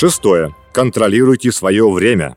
Шестое. Контролируйте свое время.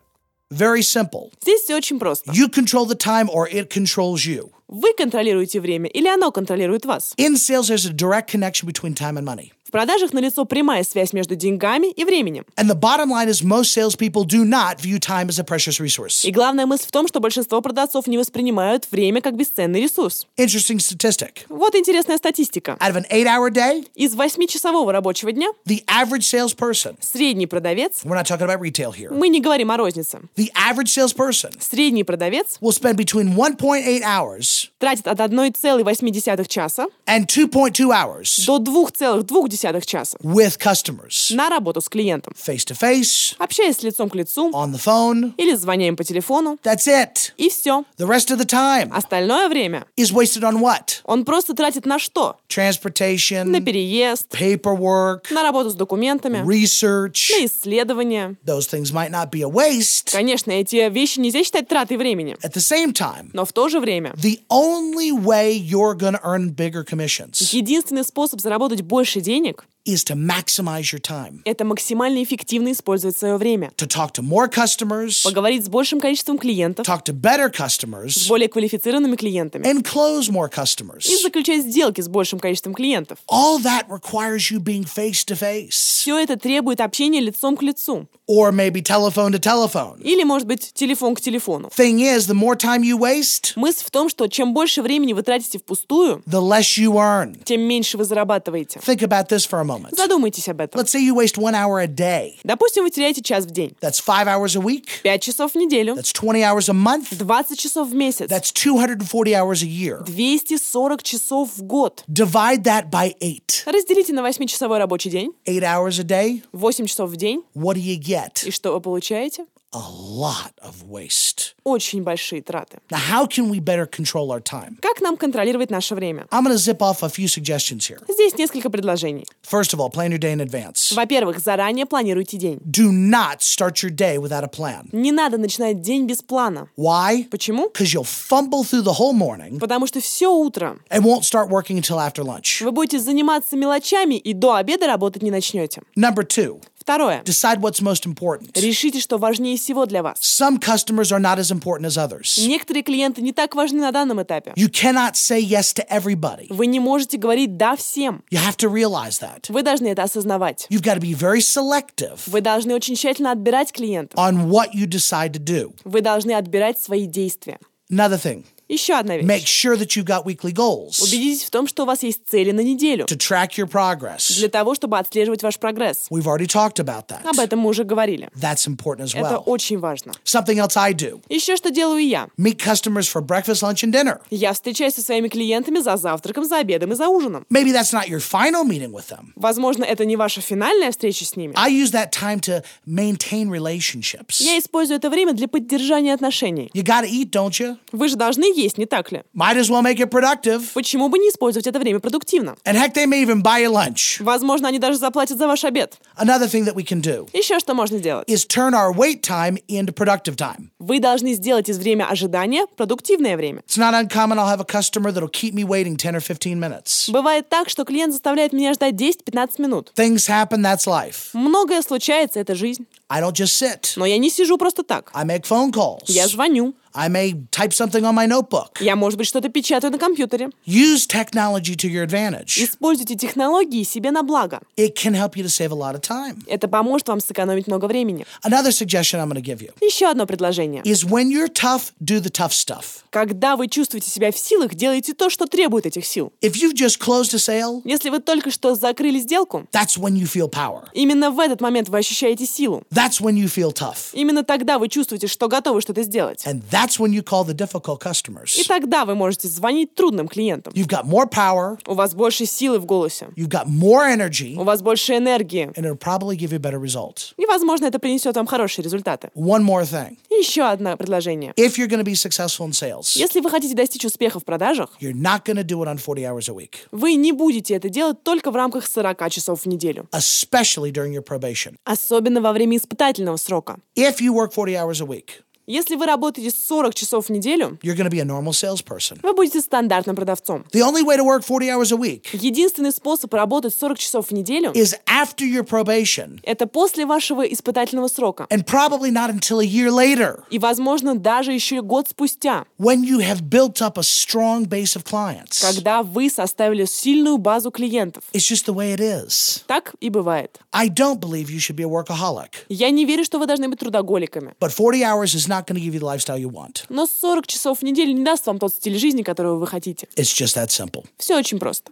Very simple. Здесь все очень просто. You control the time or it controls you. Вы контролируете время или оно контролирует вас? In sales, there's a direct connection between time and money. В продажах налицо прямая связь между деньгами и временем. And the bottom line is most salespeople do not view time as a precious resource. И главная мысль в том, что большинство продавцов не воспринимают время как бесценный ресурс. Interesting statistic. Вот интересная статистика. Out of an eight hour day, Из восьмичасового рабочего дня the average salesperson, средний продавец, we're not talking about retail here, мы не говорим о рознице, the average salesperson средний продавец will spend between 1.8 hours тратит от 1,8 часа and 2.2 hours до 2,2 часа with customers, на работу с клиентом, face to face, общаясь лицом к лицу on the phone. или звоня им по телефону. That's it. И все. The rest of the time Остальное время is wasted on what? он просто тратит на что? На Transportation, переезд, paperwork, на работу с документами, research. на исследования. Those things might not be a waste. Конечно, эти вещи нельзя считать тратой времени. At the same time, Но в то же время the only way you're going to earn bigger commissions единственный способ заработать больше денег is to maximize your time, – это максимально эффективно использовать свое время. to talk to more customers, Поговорить с большим количеством клиентов, talk to better с customers, более квалифицированными клиентами and close more и customers. заключать сделки с большим количеством клиентов. All that requires you being face to face Все это требует общения лицом к лицу. or maybe telephone to telephone. Или, может быть, телефон к телефону. Thing is, the more time you waste, Мысль в том, что чем больше времени вы тратите впустую, the less you earn. тем меньше вы зарабатываете. Think about this for a moment. Задумайтесь об этом. Let's say you waste one hour a day. Допустим, вы теряете час в день, That's five hours a week. 5 часов в неделю, That's 20 hours a month. 20 часов в месяц, That's 240 hours a year. 240 часов в год. Divide that by eight. Разделите на 8-часовой рабочий день, Eight hours a day. 8 часов в день, What do you get? и что вы получаете? A lot of waste. Очень большие траты. Now, how can we better control our time? Как нам контролировать наше время? I'm going to zip off a few suggestions here. Здесь несколько предложений. First of all, plan your day in advance. Во-первых, заранее планируйте день. Do not start your day without a plan. Не надо начинать день без плана. Why? Почему? Because you'll fumble through the whole morning Потому что все утро and won't start working until after lunch. вы будете заниматься мелочами и до обеда работать не начнете. Number two, Второе. decide what's most important. Решите, что важнее всего для вас. Some customers are not as important as others. Некоторые клиенты не так важны на данном этапе. You cannot say yes to everybody. Вы не можете говорить «да» всем. You have to realize that. Вы должны это осознавать. You've got to be very selective Вы должны очень тщательно отбирать клиентов. on what you decide to do. Вы должны отбирать свои действия. Another thing, Еще одна make вещь. sure that you've got weekly goals Убедитесь в том, что у вас есть цели на неделю. to track your progress. Для того, чтобы отслеживать ваш прогресс. We've already talked about Об that. этом мы уже говорили. That's important as Это well. очень важно. Something else I do Еще что делаю я? meet customers for breakfast, lunch, and dinner. Я встречаюсь со своими клиентами за завтраком, за обедом и за ужином. Maybe that's not your final meeting with them. Возможно, это не ваша финальная встреча с ними. I use that time to maintain relationships. Я использую это время для поддержания отношений. You got to eat, don't you? Вы же должны есть, не так ли? Might as well make it productive. Почему бы не использовать это время продуктивно? And heck, they may even buy you lunch. Возможно, они даже заплатят за ваш обед. Another thing that we can do Еще что можно сделать? is turn our wait time into productive time. Вы должны сделать из время ожидания продуктивное время. It's not uncommon. I'll have a customer that'll keep me waiting 10 or 15 minutes. Бывает так, что клиент заставляет меня ждать 10-15 минут. Things happen, that's life. Многое случается, это жизнь. I don't just sit. Но я не сижу просто так. I make phone calls. Я звоню. I may type something on my notebook. Я, может быть, что-то печатаю на компьютере. Use technology to your advantage. Используйте технологии себе на благо. It can help you to save a lot of time. Это поможет вам сэкономить много времени. Another suggestion I'm going to give you Еще одно предложение. is when you're tough, do the tough stuff. Когда вы чувствуете себя в силах, делайте то, что требует этих сил. If you've just closed a sale, Если вы только что закрыли сделку, that's when you feel power. именно в этот момент вы ощущаете силу. That's when you feel tough. Именно тогда вы чувствуете, что готовы что-то сделать. And that's when you call the difficult И customers. тогда вы можете звонить трудным клиентам. You've got more power, У вас больше силы в голосе. you've got more energy, У вас больше энергии. and it'll probably give you better results. И, возможно, это принесет вам хорошие результаты. One more thing И еще одно предложение. if you're going to be successful in sales, Если вы хотите достичь успеха в продажах, you're not going to do it on 40 hours a week, вы не будете это делать только в рамках 40 часов в неделю. especially during your probation. Особенно во время испытательного срока. If you work 40 hours a week, Если вы работаете 40 часов в неделю, you're going to be a normal salesperson. вы будете стандартным продавцом. The only way to work 40 hours a week Единственный способ работать 40 часов в неделю is after your probation – это после вашего испытательного срока. and probably not until a year later И, возможно, даже еще год спустя, when you have built up a strong base of clients. когда вы составили сильную базу клиентов. It's just the way it is. Так и бывает. I don't believe you should be a workaholic, Я не верю, что вы должны быть трудоголиками. but 40 hours is not going to give you the lifestyle you want. Но 40 часов в неделю не даст вам тот стиль жизни, которого вы хотите. It's just that simple. Все очень просто.